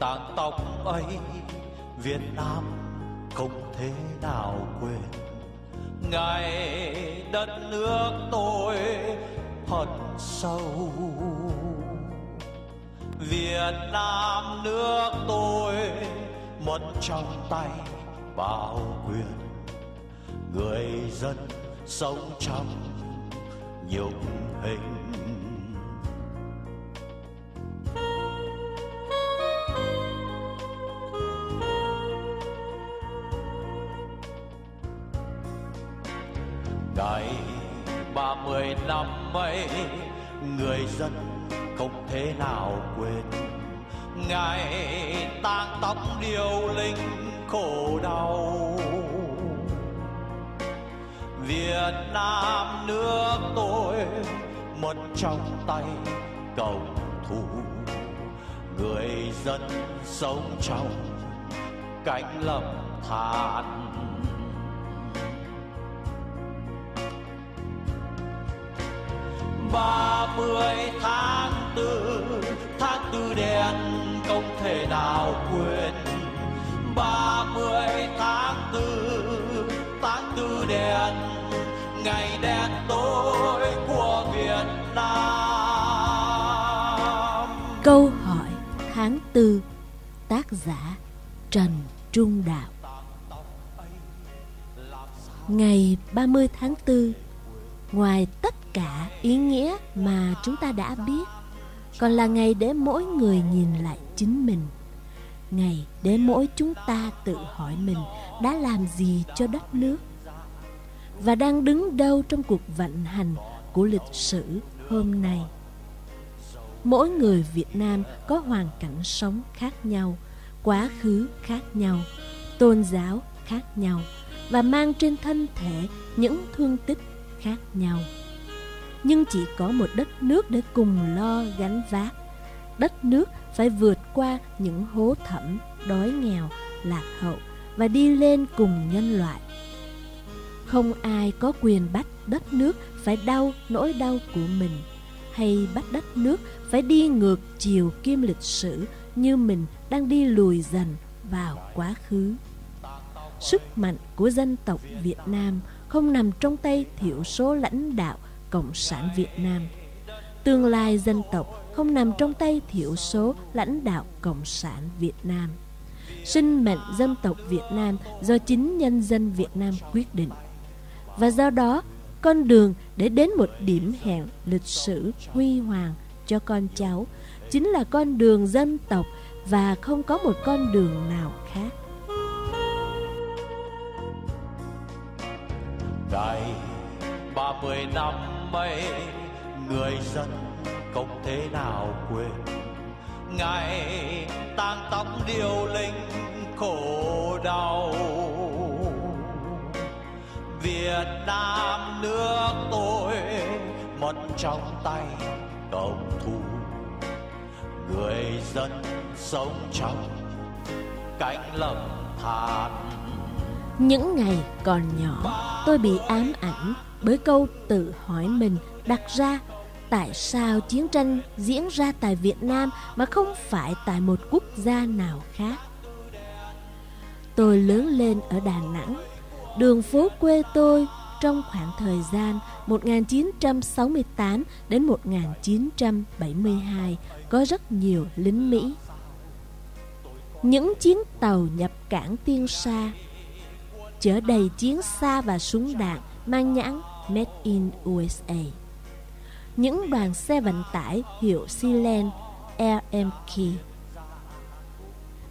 tàn tóc ấy, Việt Nam không thể nào quên. Ngày đất nước tôi hận sâu. Việt Nam nước tôi mất trong tay bao quyền. Người dân sống trong nhục hình. Mười năm ấy, người dân không thể nào quên. Ngày tang tóc điêu linh khổ đau. Việt Nam nước tôi mất trong tay cầu thủ. Người dân sống trong cảnh lầm than. Ba mươi tháng tư tháng tư đen không thể nào quên. ba mươi tháng tư tháng tư đen, ngày đen tối của Việt Nam. Câu hỏi tháng tư, Tác giả Trần Trung Đạo. Ngày 30 tháng 4 Ngoài tất cả ý nghĩa mà chúng ta đã biết. Còn là ngày để mỗi người nhìn lại chính mình. Ngày để mỗi chúng ta tự hỏi mình đã làm gì cho đất nước. Và đang đứng đâu trong cuộc vận hành của lịch sử hôm nay. Mỗi người Việt Nam có hoàn cảnh sống khác nhau, quá khứ khác nhau, tôn giáo khác nhau và mang trên thân thể những thương tích khác nhau. Nhưng chỉ có một đất nước để cùng lo gánh vác. Đất nước phải vượt qua những hố thẳm, đói nghèo, lạc hậu và đi lên cùng nhân loại. Không ai có quyền bắt đất nước phải đau nỗi đau của mình hay bắt đất nước phải đi ngược chiều kim lịch sử như mình đang đi lùi dần vào quá khứ. Sức mạnh của dân tộc Việt Nam không nằm trong tay thiểu số lãnh đạo Cộng sản Việt Nam. Tương lai dân tộc không nằm trong tay thiểu số lãnh đạo Cộng sản Việt Nam. Sinh mệnh dân tộc Việt Nam do chính nhân dân Việt Nam quyết định. Và do đó, con đường để đến một điểm hẹn lịch sử huy hoàng cho con cháu chính là con đường dân tộc và không có một con đường nào khác. Đây 30 năm mây, người dân không thể nào quên. Ngày tang tóc điêu linh khổ đau. Việt Nam nước tôi mất trong tay cộng thủ người dân sống trong cảnh lầm than những ngày còn nhỏ, tôi bị ám ảnh bởi câu tự hỏi mình đặt ra tại sao chiến tranh diễn ra tại Việt Nam mà không phải tại một quốc gia nào khác. Tôi lớn lên ở Đà Nẵng, đường phố quê tôi trong khoảng thời gian 1968 đến 1972 có rất nhiều lính Mỹ. Những chiến tàu nhập cảng Tiên Sa chở đầy chiến xa và súng đạn mang nhãn Made in USA. Những đoàn xe vận tải hiệu Sealand LMK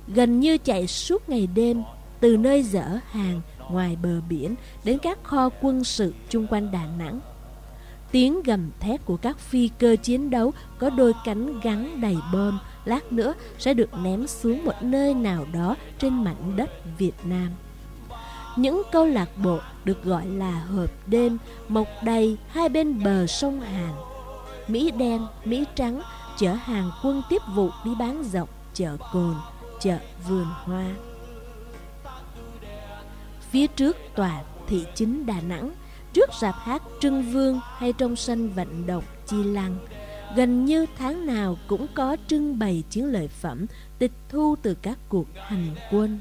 gần như chạy suốt ngày đêm từ nơi dỡ hàng ngoài bờ biển đến các kho quân sự chung quanh Đà Nẵng. Tiếng gầm thét của các phi cơ chiến đấu có đôi cánh gắn đầy bom, lát nữa sẽ được ném xuống một nơi nào đó trên mảnh đất Việt Nam. Những câu lạc bộ được gọi là hợp đêm mọc đầy hai bên bờ sông Hàn. Mỹ đen, Mỹ trắng chở hàng quân tiếp vụ đi bán dọc chợ cồn, chợ vườn hoa. Phía trước tòa thị chính Đà Nẵng, trước rạp hát Trưng Vương hay trong sân vận động Chi Lăng, gần như tháng nào cũng có trưng bày chiến lợi phẩm tịch thu từ các cuộc hành quân.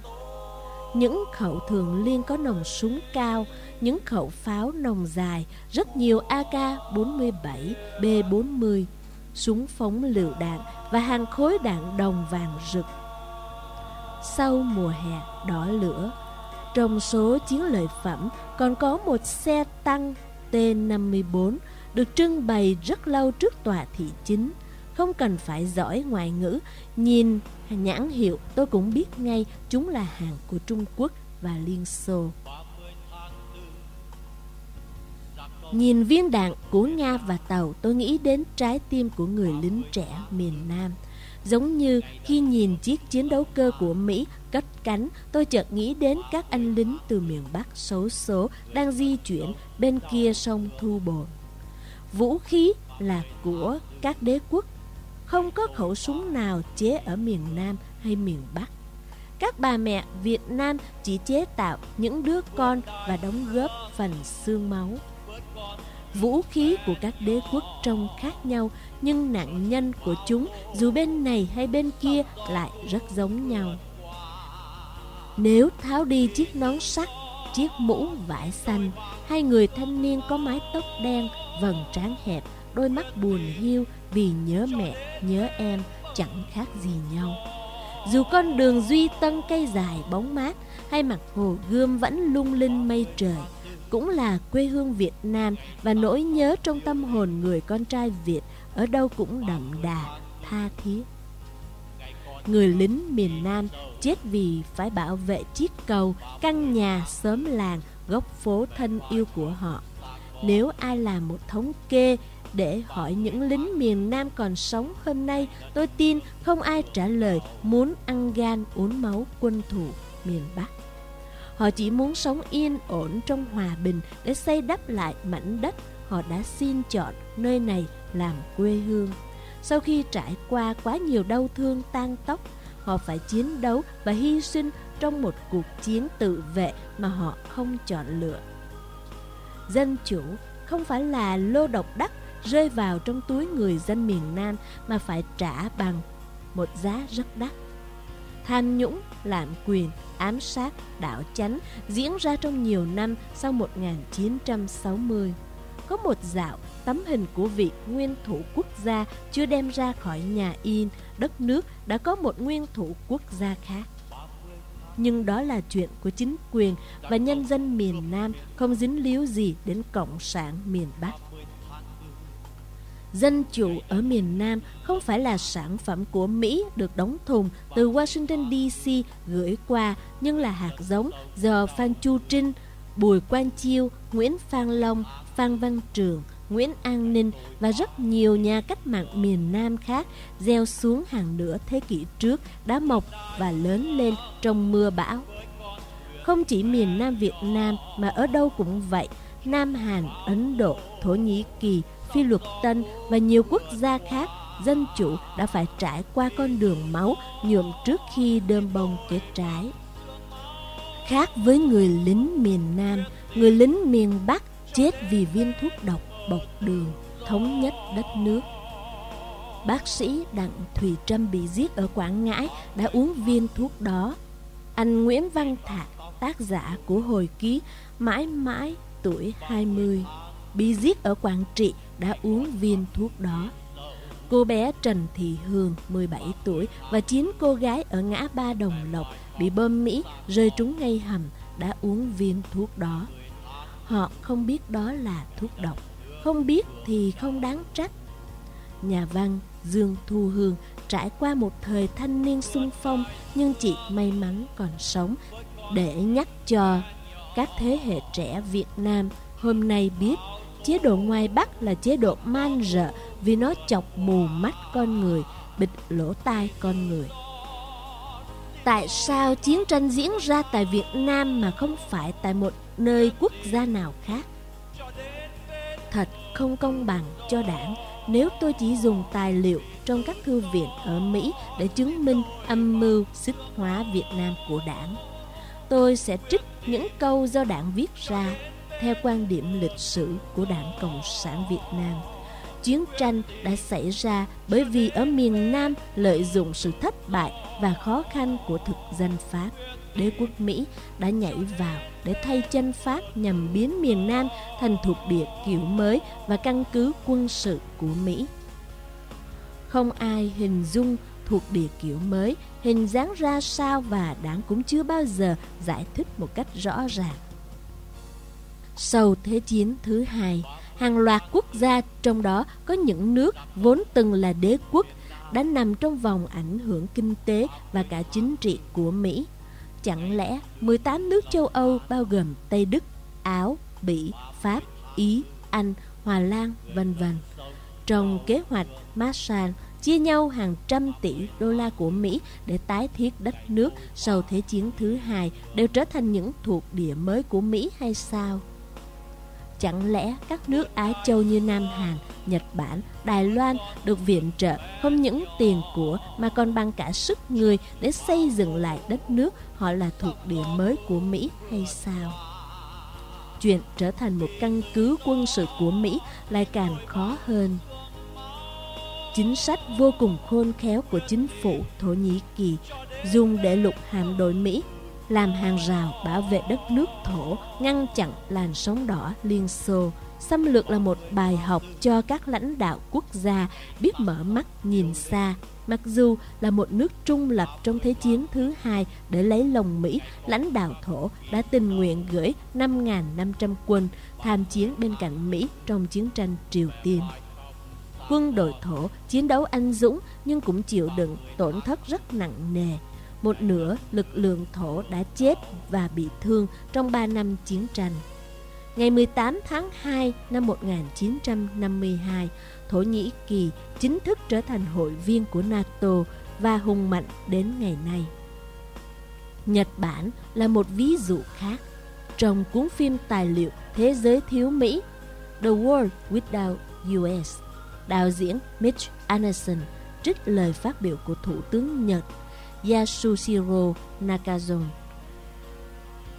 Những khẩu thường liên có nòng súng cao, những khẩu pháo nòng dài, rất nhiều AK-47, B-40, súng phóng lựu đạn và hàng khối đạn đồng vàng rực. Sau mùa hè đỏ lửa, trong số chiến lợi phẩm còn có một xe tăng T-54 được trưng bày rất lâu trước tòa thị chính. Không cần phải giỏi ngoại ngữ, nhìn nhãn hiệu tôi cũng biết ngay chúng là hàng của Trung Quốc và Liên Xô. Nhìn viên đạn của Nga và tàu tôi nghĩ đến trái tim của người lính trẻ miền Nam. Giống như khi nhìn chiếc chiến đấu cơ của Mỹ cất cánh, tôi chợt nghĩ đến các anh lính từ miền Bắc xấu số đang di chuyển bên kia sông Thu Bồn. Vũ khí là của các đế quốc, không có khẩu súng nào chế ở miền Nam hay miền Bắc. Các bà mẹ Việt Nam chỉ chế tạo những đứa con và đóng góp phần xương máu. Vũ khí của các đế quốc trông khác nhau, nhưng nạn nhân của chúng dù bên này hay bên kia lại rất giống nhau. Nếu tháo đi chiếc nón sắt, chiếc mũ vải xanh, hai người thanh niên có mái tóc đen, vầng trán hẹp, đôi mắt buồn hiu vì nhớ mẹ, nhớ em, chẳng khác gì nhau. Dù con đường duy tân cây dài bóng mát hay mặt hồ gươm vẫn lung linh mây trời, cũng là quê hương Việt Nam và nỗi nhớ trong tâm hồn người con trai Việt ở đâu cũng đậm đà, tha thiết. Người lính miền Nam chết vì phải bảo vệ chiếc cầu, căn nhà, xóm làng, góc phố thân yêu của họ. Nếu ai làm một thống kê để hỏi những lính miền Nam còn sống hôm nay, tôi tin không ai trả lời muốn ăn gan uống máu quân thủ miền Bắc. Họ chỉ muốn sống yên ổn trong hòa bình để xây đắp lại mảnh đất họ đã xin chọn nơi này làm quê hương. Sau khi trải qua quá nhiều đau thương tan tóc, họ phải chiến đấu và hy sinh trong một cuộc chiến tự vệ mà họ không chọn lựa. Dân chủ không phải là lô độc đắc rơi vào trong túi người dân miền Nam mà phải trả bằng một giá rất đắt. Tham nhũng, lạm quyền, ám sát, đảo chánh diễn ra trong nhiều năm sau 1960. Có một dạo tấm hình của vị nguyên thủ quốc gia chưa đem ra khỏi nhà in, đất nước đã có một nguyên thủ quốc gia khác. Nhưng đó là chuyện của chính quyền và nhân dân miền Nam không dính líu gì đến Cộng sản miền Bắc. Dân chủ ở miền Nam không phải là sản phẩm của Mỹ được đóng thùng từ Washington DC gửi qua, nhưng là hạt giống do Phan Chu Trinh, Bùi Quang Chiêu, Nguyễn Phan Long, Phan Văn Trường, Nguyễn An Ninh và rất nhiều nhà cách mạng miền Nam khác gieo xuống hàng nửa thế kỷ trước đã mọc và lớn lên trong mưa bão. Không chỉ miền Nam Việt Nam mà ở đâu cũng vậy, Nam Hàn, Ấn Độ, Thổ Nhĩ Kỳ, Phi luật Tân và nhiều quốc gia khác dân chủ đã phải trải qua con đường máu nhuộm trước khi đơm bông kết trái. Khác với người lính miền Nam, người lính miền Bắc chết vì viên thuốc độc bọc đường, thống nhất đất nước. Bác sĩ Đặng Thùy Trâm bị giết ở Quảng Ngãi đã uống viên thuốc đó. Anh Nguyễn Văn Thạc, tác giả của hồi ký Mãi mãi tuổi 20, bị giết ở Quảng Trị đã uống viên thuốc đó. Cô bé Trần Thị Hương, 17 tuổi và 9 cô gái ở ngã ba Đồng Lộc bị bơm Mỹ rơi trúng ngay hầm đã uống viên thuốc đó. Họ không biết đó là thuốc độc, không biết thì không đáng trách. Nhà văn Dương Thu Hương trải qua một thời thanh niên sung phong nhưng chị may mắn còn sống để nhắc cho các thế hệ trẻ Việt Nam hôm nay biết chế độ ngoài Bắc là chế độ man rợ vì nó chọc mù mắt con người, bịt lỗ tai con người. Tại sao chiến tranh diễn ra tại Việt Nam mà không phải tại một nơi quốc gia nào khác? Thật không công bằng cho đảng nếu tôi chỉ dùng tài liệu trong các thư viện ở Mỹ để chứng minh âm mưu xích hóa Việt Nam của đảng. Tôi sẽ trích những câu do đảng viết ra theo quan điểm lịch sử của Đảng Cộng sản Việt Nam. chiến tranh đã xảy ra bởi vì ở miền Nam lợi dụng sự thất bại và khó khăn của thực dân Pháp. Đế quốc Mỹ đã nhảy vào để thay chân Pháp nhằm biến miền Nam thành thuộc địa kiểu mới và căn cứ quân sự của Mỹ. Không ai hình dung thuộc địa kiểu mới, hình dáng ra sao và đáng cũng chưa bao giờ giải thích một cách rõ ràng. Sau Thế chiến thứ hai, hàng loạt quốc gia trong đó có những nước vốn từng là đế quốc đã nằm trong vòng ảnh hưởng kinh tế và cả chính trị của Mỹ. Chẳng lẽ 18 nước châu Âu bao gồm Tây Đức, Áo, Bỉ, Pháp, Ý, Anh, Hòa Lan, vân vân trong kế hoạch Marshall chia nhau hàng trăm tỷ đô la của Mỹ để tái thiết đất nước sau Thế chiến thứ hai đều trở thành những thuộc địa mới của Mỹ hay sao? Chẳng lẽ các nước Á Châu như Nam Hàn, Nhật Bản, Đài Loan được viện trợ không những tiền của mà còn bằng cả sức người để xây dựng lại đất nước họ là thuộc địa mới của Mỹ hay sao? Chuyện trở thành một căn cứ quân sự của Mỹ lại càng khó hơn chính sách vô cùng khôn khéo của chính phủ Thổ Nhĩ Kỳ dùng để lục hạm đội Mỹ làm hàng rào bảo vệ đất nước thổ, ngăn chặn làn sóng đỏ Liên Xô. Xâm lược là một bài học cho các lãnh đạo quốc gia biết mở mắt nhìn xa. Mặc dù là một nước trung lập trong Thế chiến thứ hai để lấy lòng Mỹ, lãnh đạo thổ đã tình nguyện gửi 5.500 quân tham chiến bên cạnh Mỹ trong chiến tranh Triều Tiên. Quân đội thổ chiến đấu anh dũng nhưng cũng chịu đựng tổn thất rất nặng nề. Một nửa lực lượng thổ đã chết và bị thương trong 3 năm chiến tranh. Ngày 18 tháng 2 năm 1952, Thổ Nhĩ Kỳ chính thức trở thành hội viên của NATO và hùng mạnh đến ngày nay. Nhật Bản là một ví dụ khác. Trong cuốn phim tài liệu Thế giới thiếu Mỹ, The World Without US, đạo diễn Mitch Anderson trích lời phát biểu của Thủ tướng Nhật Yasushiro Nakazo.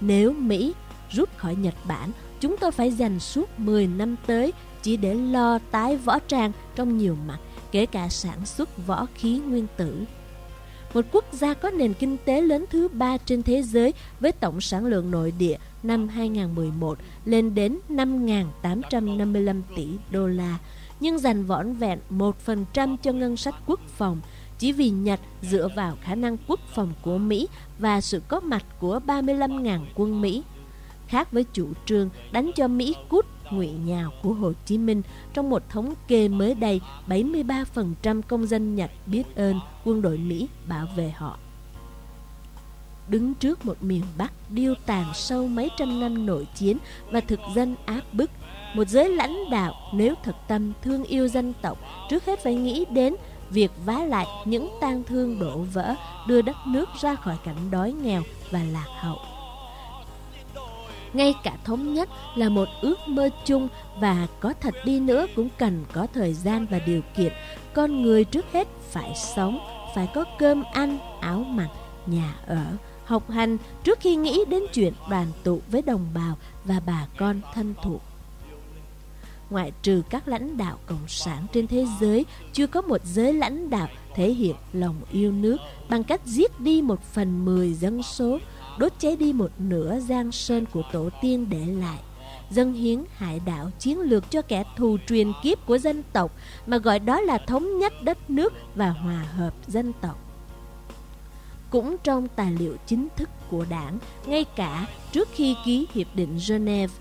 Nếu Mỹ rút khỏi Nhật Bản, chúng tôi phải dành suốt 10 năm tới chỉ để lo tái võ trang trong nhiều mặt, kể cả sản xuất võ khí nguyên tử. Một quốc gia có nền kinh tế lớn thứ ba trên thế giới với tổng sản lượng nội địa năm 2011 lên đến 5.855 tỷ đô la, nhưng dành vỏn vẹn 1% cho ngân sách quốc phòng, chỉ vì Nhật dựa vào khả năng quốc phòng của Mỹ và sự có mặt của 35.000 quân Mỹ. Khác với chủ trương đánh cho Mỹ cút ngụy nhào của Hồ Chí Minh, trong một thống kê mới đây, 73% công dân Nhật biết ơn quân đội Mỹ bảo vệ họ. Đứng trước một miền Bắc điêu tàn sâu mấy trăm năm nội chiến và thực dân áp bức, một giới lãnh đạo nếu thật tâm thương yêu dân tộc, trước hết phải nghĩ đến việc vá lại những tang thương đổ vỡ, đưa đất nước ra khỏi cảnh đói nghèo và lạc hậu. Ngay cả thống nhất là một ước mơ chung và có thật đi nữa cũng cần có thời gian và điều kiện. Con người trước hết phải sống, phải có cơm ăn, áo mặc, nhà ở, học hành trước khi nghĩ đến chuyện đoàn tụ với đồng bào và bà con thân thuộc ngoại trừ các lãnh đạo cộng sản trên thế giới, chưa có một giới lãnh đạo thể hiện lòng yêu nước bằng cách giết đi một phần mười dân số, đốt cháy đi một nửa giang sơn của tổ tiên để lại dâng hiến hải đảo chiến lược cho kẻ thù truyền kiếp của dân tộc mà gọi đó là thống nhất đất nước và hòa hợp dân tộc. Cũng trong tài liệu chính thức của đảng, ngay cả trước khi ký Hiệp định Geneva,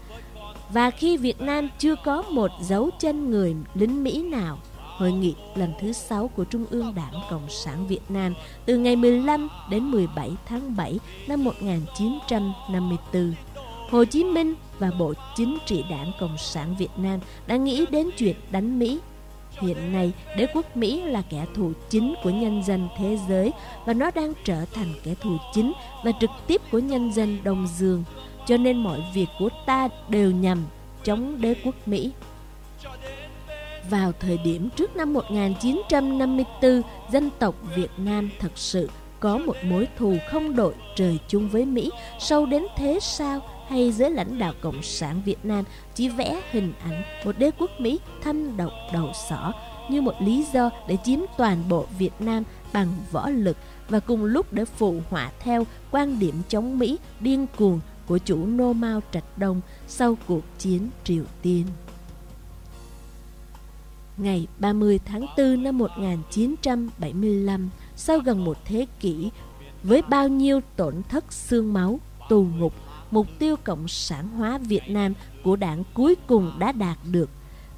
và khi Việt Nam chưa có một dấu chân người lính Mỹ nào, Hội nghị lần thứ 6 của Trung ương Đảng Cộng sản Việt Nam từ ngày 15 đến 17 tháng 7 năm 1954. Hồ Chí Minh và Bộ Chính trị Đảng Cộng sản Việt Nam đã nghĩ đến chuyện đánh Mỹ. Hiện nay, đế quốc Mỹ là kẻ thù chính của nhân dân thế giới và nó đang trở thành kẻ thù chính và trực tiếp của nhân dân Đông Dương cho nên mọi việc của ta đều nhằm chống đế quốc Mỹ. Vào thời điểm trước năm 1954, dân tộc Việt Nam thật sự có một mối thù không đội trời chung với Mỹ sâu đến thế sao hay giới lãnh đạo Cộng sản Việt Nam chỉ vẽ hình ảnh một đế quốc Mỹ thâm độc đầu sỏ như một lý do để chiếm toàn bộ Việt Nam bằng võ lực và cùng lúc để phụ họa theo quan điểm chống Mỹ điên cuồng của chủ Nô Mao Trạch Đông sau cuộc chiến Triều Tiên. Ngày 30 tháng 4 năm 1975, sau gần một thế kỷ, với bao nhiêu tổn thất xương máu, tù ngục, mục tiêu cộng sản hóa Việt Nam của đảng cuối cùng đã đạt được.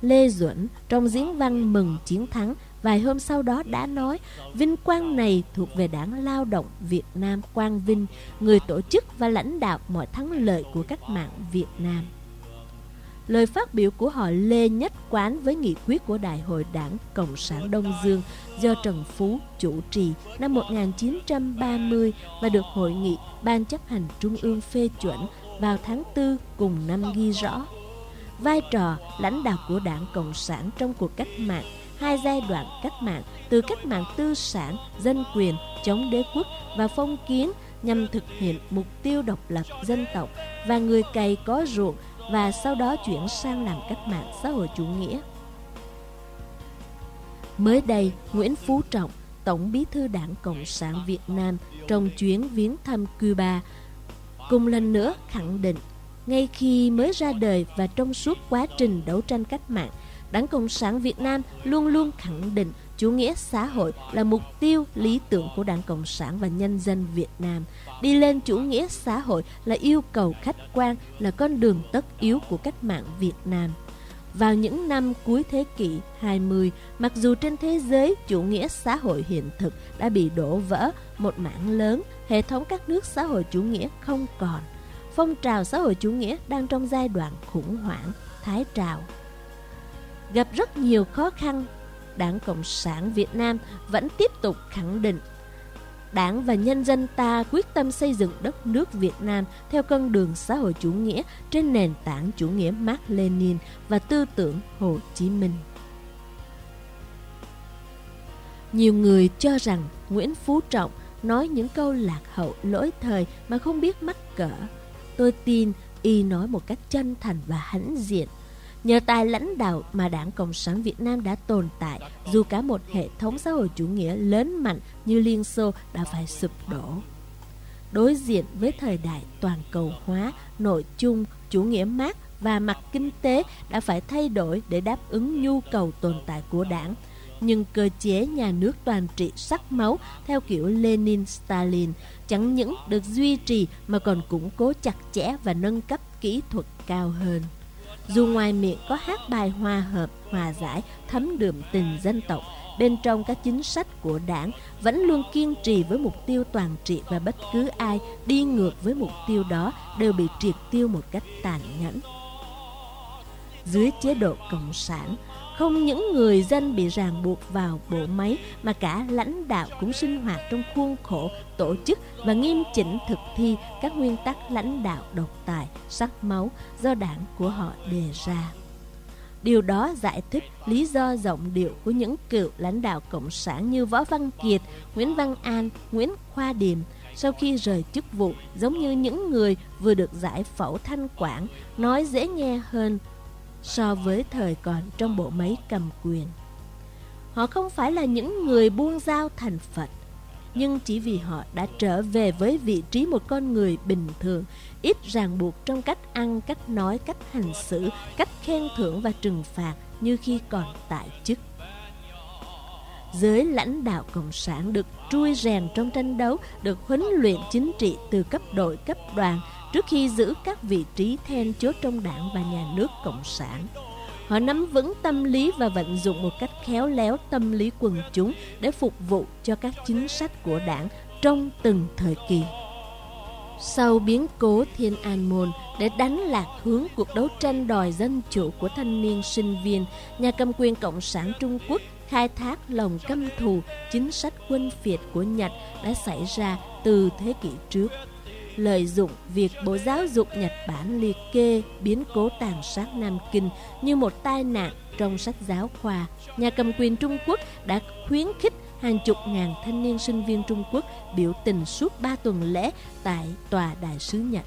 Lê Duẩn trong diễn văn mừng chiến thắng vài hôm sau đó đã nói vinh quang này thuộc về đảng lao động Việt Nam Quang Vinh, người tổ chức và lãnh đạo mọi thắng lợi của cách mạng Việt Nam. Lời phát biểu của họ Lê nhất quán với nghị quyết của Đại hội Đảng Cộng sản Đông Dương do Trần Phú chủ trì năm 1930 và được Hội nghị Ban chấp hành Trung ương phê chuẩn vào tháng 4 cùng năm ghi rõ. Vai trò lãnh đạo của Đảng Cộng sản trong cuộc cách mạng hai giai đoạn cách mạng từ cách mạng tư sản, dân quyền, chống đế quốc và phong kiến nhằm thực hiện mục tiêu độc lập dân tộc và người cày có ruộng và sau đó chuyển sang làm cách mạng xã hội chủ nghĩa. Mới đây, Nguyễn Phú Trọng, Tổng bí thư Đảng Cộng sản Việt Nam trong chuyến viếng thăm Cuba, cùng lần nữa khẳng định, ngay khi mới ra đời và trong suốt quá trình đấu tranh cách mạng, Đảng Cộng sản Việt Nam luôn luôn khẳng định chủ nghĩa xã hội là mục tiêu lý tưởng của Đảng Cộng sản và nhân dân Việt Nam. Đi lên chủ nghĩa xã hội là yêu cầu khách quan, là con đường tất yếu của cách mạng Việt Nam. Vào những năm cuối thế kỷ 20, mặc dù trên thế giới chủ nghĩa xã hội hiện thực đã bị đổ vỡ một mảng lớn, hệ thống các nước xã hội chủ nghĩa không còn. Phong trào xã hội chủ nghĩa đang trong giai đoạn khủng hoảng, thái trào gặp rất nhiều khó khăn, Đảng Cộng sản Việt Nam vẫn tiếp tục khẳng định Đảng và nhân dân ta quyết tâm xây dựng đất nước Việt Nam theo con đường xã hội chủ nghĩa trên nền tảng chủ nghĩa Mark Lenin và tư tưởng Hồ Chí Minh. Nhiều người cho rằng Nguyễn Phú Trọng nói những câu lạc hậu lỗi thời mà không biết mắc cỡ. Tôi tin y nói một cách chân thành và hãnh diện Nhờ tài lãnh đạo mà Đảng Cộng sản Việt Nam đã tồn tại, dù cả một hệ thống xã hội chủ nghĩa lớn mạnh như Liên Xô đã phải sụp đổ. Đối diện với thời đại toàn cầu hóa, nội chung, chủ nghĩa mát và mặt kinh tế đã phải thay đổi để đáp ứng nhu cầu tồn tại của đảng. Nhưng cơ chế nhà nước toàn trị sắc máu theo kiểu Lenin-Stalin chẳng những được duy trì mà còn củng cố chặt chẽ và nâng cấp kỹ thuật cao hơn. Dù ngoài miệng có hát bài hòa hợp, hòa giải, thấm đượm tình dân tộc, bên trong các chính sách của đảng vẫn luôn kiên trì với mục tiêu toàn trị và bất cứ ai đi ngược với mục tiêu đó đều bị triệt tiêu một cách tàn nhẫn. Dưới chế độ Cộng sản, không những người dân bị ràng buộc vào bộ máy mà cả lãnh đạo cũng sinh hoạt trong khuôn khổ tổ chức và nghiêm chỉnh thực thi các nguyên tắc lãnh đạo độc tài, sắc máu do đảng của họ đề ra. Điều đó giải thích lý do giọng điệu của những cựu lãnh đạo Cộng sản như Võ Văn Kiệt, Nguyễn Văn An, Nguyễn Khoa Điềm sau khi rời chức vụ giống như những người vừa được giải phẫu thanh quản, nói dễ nghe hơn so với thời còn trong bộ máy cầm quyền. Họ không phải là những người buông dao thành Phật, nhưng chỉ vì họ đã trở về với vị trí một con người bình thường, ít ràng buộc trong cách ăn, cách nói, cách hành xử, cách khen thưởng và trừng phạt như khi còn tại chức. Giới lãnh đạo Cộng sản được trui rèn trong tranh đấu, được huấn luyện chính trị từ cấp đội, cấp đoàn, trước khi giữ các vị trí then chốt trong đảng và nhà nước Cộng sản. Họ nắm vững tâm lý và vận dụng một cách khéo léo tâm lý quần chúng để phục vụ cho các chính sách của đảng trong từng thời kỳ. Sau biến cố Thiên An Môn để đánh lạc hướng cuộc đấu tranh đòi dân chủ của thanh niên sinh viên, nhà cầm quyền Cộng sản Trung Quốc khai thác lòng căm thù chính sách quân phiệt của Nhật đã xảy ra từ thế kỷ trước lợi dụng việc Bộ Giáo dục Nhật Bản liệt kê biến cố tàn sát Nam Kinh như một tai nạn trong sách giáo khoa, nhà cầm quyền Trung Quốc đã khuyến khích hàng chục ngàn thanh niên sinh viên Trung Quốc biểu tình suốt ba tuần lễ tại Tòa Đại sứ Nhật.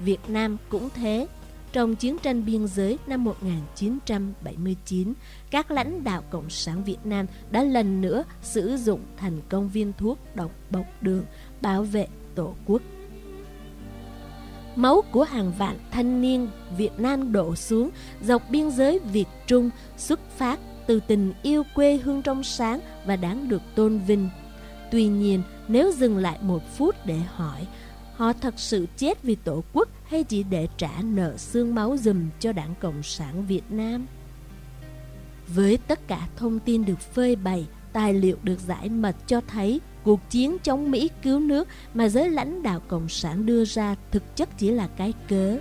Việt Nam cũng thế. Trong chiến tranh biên giới năm 1979, các lãnh đạo Cộng sản Việt Nam đã lần nữa sử dụng thành công viên thuốc độc bọc đường bảo vệ Tổ quốc. Máu của hàng vạn thanh niên Việt Nam đổ xuống dọc biên giới Việt Trung xuất phát từ tình yêu quê hương trong sáng và đáng được tôn vinh. Tuy nhiên, nếu dừng lại một phút để hỏi, họ thật sự chết vì tổ quốc hay chỉ để trả nợ xương máu dùm cho đảng Cộng sản Việt Nam? Với tất cả thông tin được phơi bày, tài liệu được giải mật cho thấy cuộc chiến chống Mỹ cứu nước mà giới lãnh đạo Cộng sản đưa ra thực chất chỉ là cái cớ.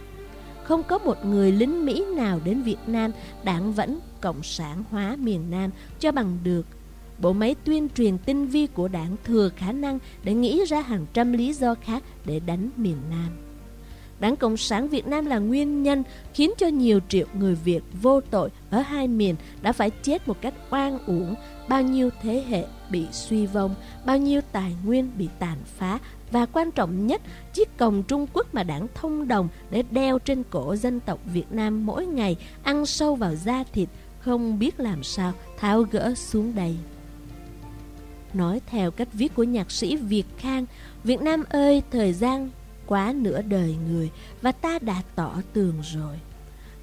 Không có một người lính Mỹ nào đến Việt Nam đảng vẫn Cộng sản hóa miền Nam cho bằng được. Bộ máy tuyên truyền tinh vi của đảng thừa khả năng để nghĩ ra hàng trăm lý do khác để đánh miền Nam. Đảng Cộng sản Việt Nam là nguyên nhân khiến cho nhiều triệu người Việt vô tội ở hai miền đã phải chết một cách oan uổng, bao nhiêu thế hệ bị suy vong, bao nhiêu tài nguyên bị tàn phá và quan trọng nhất, chiếc còng Trung Quốc mà đảng thông đồng để đeo trên cổ dân tộc Việt Nam mỗi ngày ăn sâu vào da thịt, không biết làm sao tháo gỡ xuống đây. Nói theo cách viết của nhạc sĩ Việt Khang, Việt Nam ơi, thời gian quá nửa đời người và ta đã tỏ tường rồi.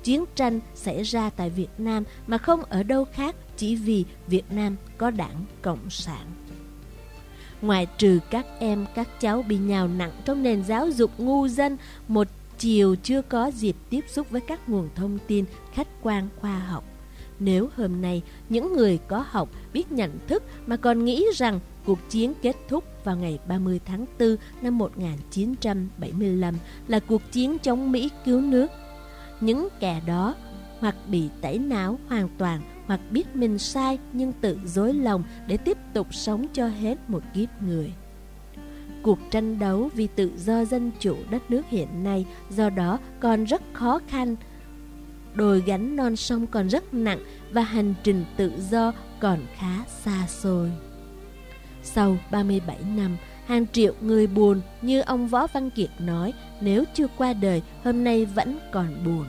Chiến tranh xảy ra tại Việt Nam mà không ở đâu khác chỉ vì Việt Nam có đảng Cộng sản. Ngoài trừ các em, các cháu bị nhào nặng trong nền giáo dục ngu dân, một chiều chưa có dịp tiếp xúc với các nguồn thông tin khách quan khoa học. Nếu hôm nay những người có học biết nhận thức mà còn nghĩ rằng cuộc chiến kết thúc vào ngày 30 tháng 4 năm 1975 là cuộc chiến chống Mỹ cứu nước, những kẻ đó hoặc bị tẩy não hoàn toàn hoặc biết mình sai nhưng tự dối lòng để tiếp tục sống cho hết một kiếp người. Cuộc tranh đấu vì tự do dân chủ đất nước hiện nay do đó còn rất khó khăn. Đồi gánh non sông còn rất nặng và hành trình tự do còn khá xa xôi. Sau 37 năm, hàng triệu người buồn như ông Võ Văn Kiệt nói nếu chưa qua đời hôm nay vẫn còn buồn.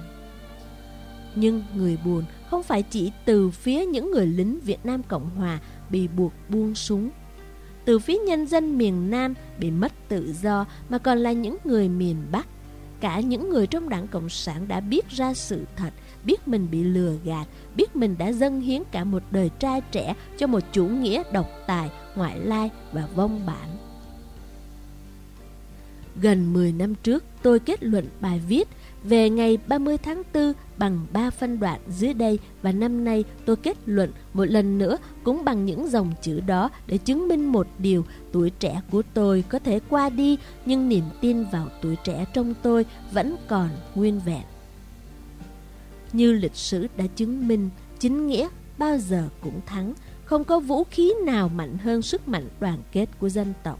Nhưng người buồn không phải chỉ từ phía những người lính Việt Nam Cộng Hòa bị buộc buông súng. Từ phía nhân dân miền Nam bị mất tự do mà còn là những người miền Bắc. Cả những người trong đảng Cộng sản đã biết ra sự thật, biết mình bị lừa gạt, biết mình đã dâng hiến cả một đời trai trẻ cho một chủ nghĩa độc tài, ngoại lai và vong bản. Gần 10 năm trước, tôi kết luận bài viết về ngày 30 tháng 4 bằng 3 phân đoạn dưới đây và năm nay tôi kết luận một lần nữa cũng bằng những dòng chữ đó để chứng minh một điều tuổi trẻ của tôi có thể qua đi nhưng niềm tin vào tuổi trẻ trong tôi vẫn còn nguyên vẹn. Như lịch sử đã chứng minh, chính nghĩa bao giờ cũng thắng, không có vũ khí nào mạnh hơn sức mạnh đoàn kết của dân tộc.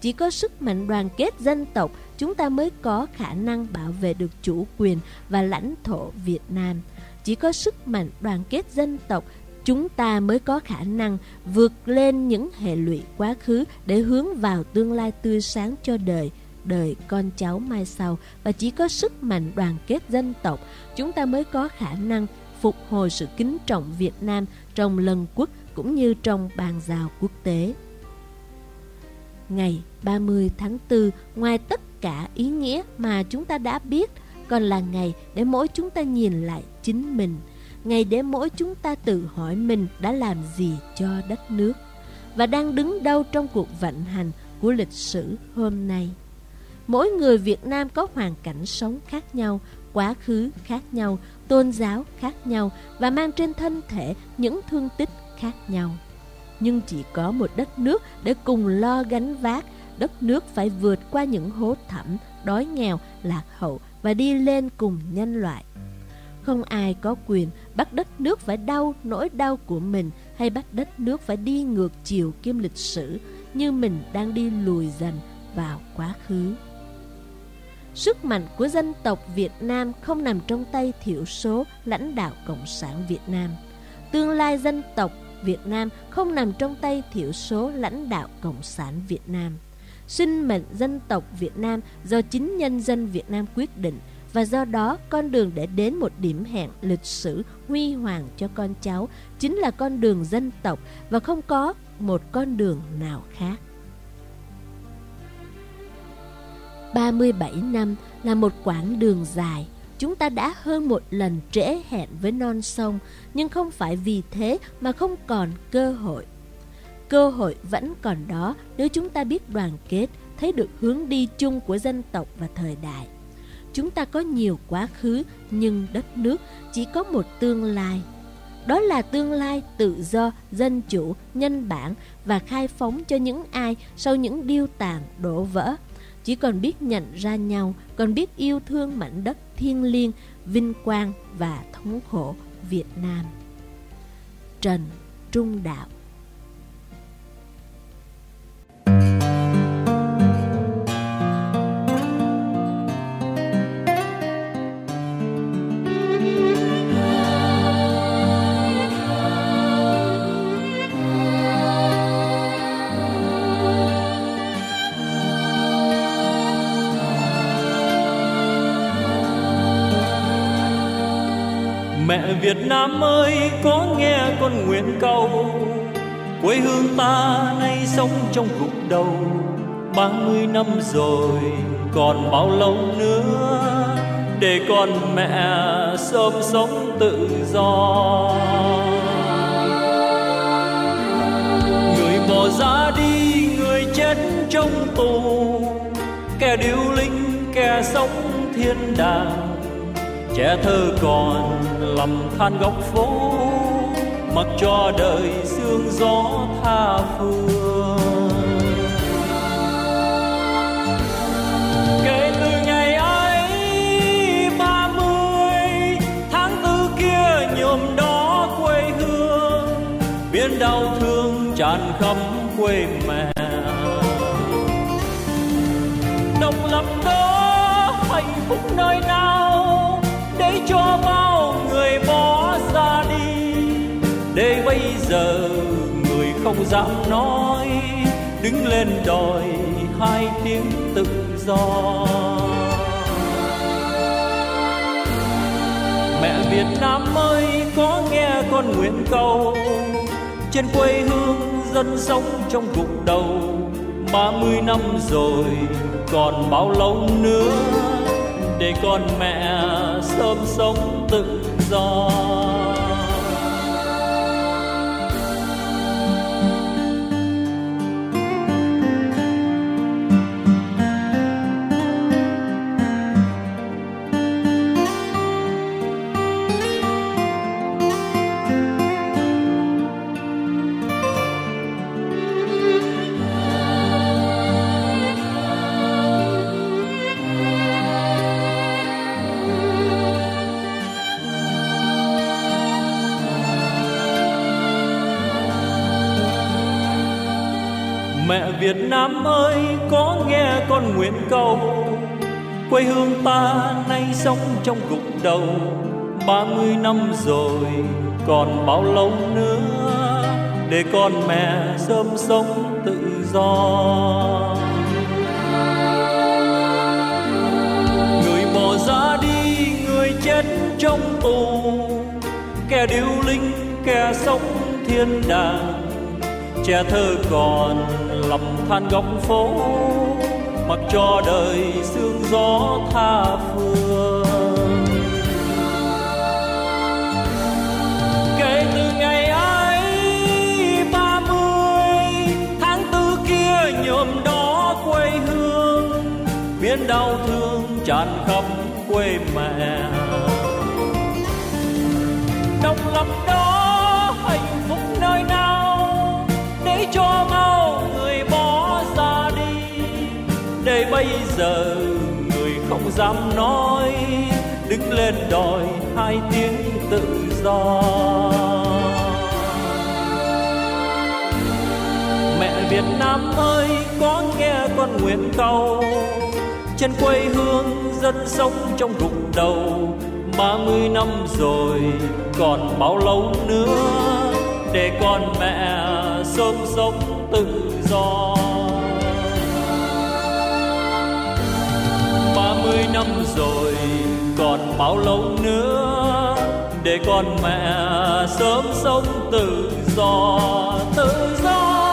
Chỉ có sức mạnh đoàn kết dân tộc, chúng ta mới có khả năng bảo vệ được chủ quyền và lãnh thổ Việt Nam. Chỉ có sức mạnh đoàn kết dân tộc, chúng ta mới có khả năng vượt lên những hệ lụy quá khứ để hướng vào tương lai tươi sáng cho đời, đời con cháu mai sau. Và chỉ có sức mạnh đoàn kết dân tộc, chúng ta mới có khả năng phục hồi sự kính trọng Việt Nam trong lần quốc cũng như trong bàn giao quốc tế. Ngày 30 tháng 4, ngoài tất cả ý nghĩa mà chúng ta đã biết, còn là ngày để mỗi chúng ta nhìn lại chính mình, ngày để mỗi chúng ta tự hỏi mình đã làm gì cho đất nước và đang đứng đâu trong cuộc vận hành của lịch sử hôm nay. Mỗi người Việt Nam có hoàn cảnh sống khác nhau, quá khứ khác nhau, tôn giáo khác nhau và mang trên thân thể những thương tích khác nhau nhưng chỉ có một đất nước để cùng lo gánh vác. Đất nước phải vượt qua những hố thẳm, đói nghèo, lạc hậu và đi lên cùng nhân loại. Không ai có quyền bắt đất nước phải đau nỗi đau của mình hay bắt đất nước phải đi ngược chiều kim lịch sử như mình đang đi lùi dần vào quá khứ. Sức mạnh của dân tộc Việt Nam không nằm trong tay thiểu số lãnh đạo Cộng sản Việt Nam. Tương lai dân tộc Việt Nam không nằm trong tay thiểu số lãnh đạo Cộng sản Việt Nam sinh mệnh dân tộc Việt Nam do chính nhân dân Việt Nam quyết định và do đó con đường để đến một điểm hẹn lịch sử huy hoàng cho con cháu chính là con đường dân tộc và không có một con đường nào khác. 37 năm là một quãng đường dài chúng ta đã hơn một lần trễ hẹn với non sông, nhưng không phải vì thế mà không còn cơ hội cơ hội vẫn còn đó nếu chúng ta biết đoàn kết, thấy được hướng đi chung của dân tộc và thời đại. Chúng ta có nhiều quá khứ, nhưng đất nước chỉ có một tương lai. Đó là tương lai tự do, dân chủ, nhân bản và khai phóng cho những ai sau những điêu tàn, đổ vỡ. Chỉ còn biết nhận ra nhau, còn biết yêu thương mảnh đất thiêng liêng, vinh quang và thống khổ việt nam. Trần trung đạo Việt Nam ơi, có nghe con nguyện cầu. Quê hương ta nay sống trong gục đầu. Ba mươi năm rồi, còn bao lâu nữa? Để con mẹ sớm sống tự do. Người bỏ ra đi, người chết trong tù. Kẻ điêu linh, kẻ sống thiên đàng trẻ thơ còn lầm than góc phố, mặc cho đời sương gió tha phương. Kể từ ngày ấy, ba mươi tháng tư kia nhuộm đó quê hương biến đau thương tràn khắp quê mẹ. Độc lập đó, hạnh phúc nơi nào? Cho bao người bỏ ra đi. Để bây giờ người không dám nói, đứng lên đòi hai tiếng tự do. Mẹ Việt Nam ơi, có nghe con nguyện cầu. Trên quê hương dân sống trong gục đầu, ba mươi năm rồi còn bao lâu nữa? Để con mẹ sớm sống tự do. Việt Nam ơi, có nghe con nguyện cầu? Quê hương ta nay sống trong gục đầu. Ba mươi năm rồi, còn bao lâu nữa để con mẹ sớm sống tự do? Người bỏ ra đi, người chết trong tù. Kẻ điêu linh, kẻ sống thiên đàng. Trẻ thơ còn lầm than góc phố, mặc cho đời sương gió tha phương. Kể từ ngày ấy, ba mươi tháng tư kia nhuộm đó quê hương biển đau thương tràn khắp quê mẹ. Bây giờ người không dám nói, đứng lên đòi hai tiếng tự do. Mẹ Việt Nam ơi, có nghe con nguyện cầu, trên quê hương dân sống trong rụng đầu. Ba mươi năm rồi còn bao lâu nữa, để con mẹ sớm sống tự do. rồi còn bao lâu nữa để con mẹ sớm sống tự do tự do.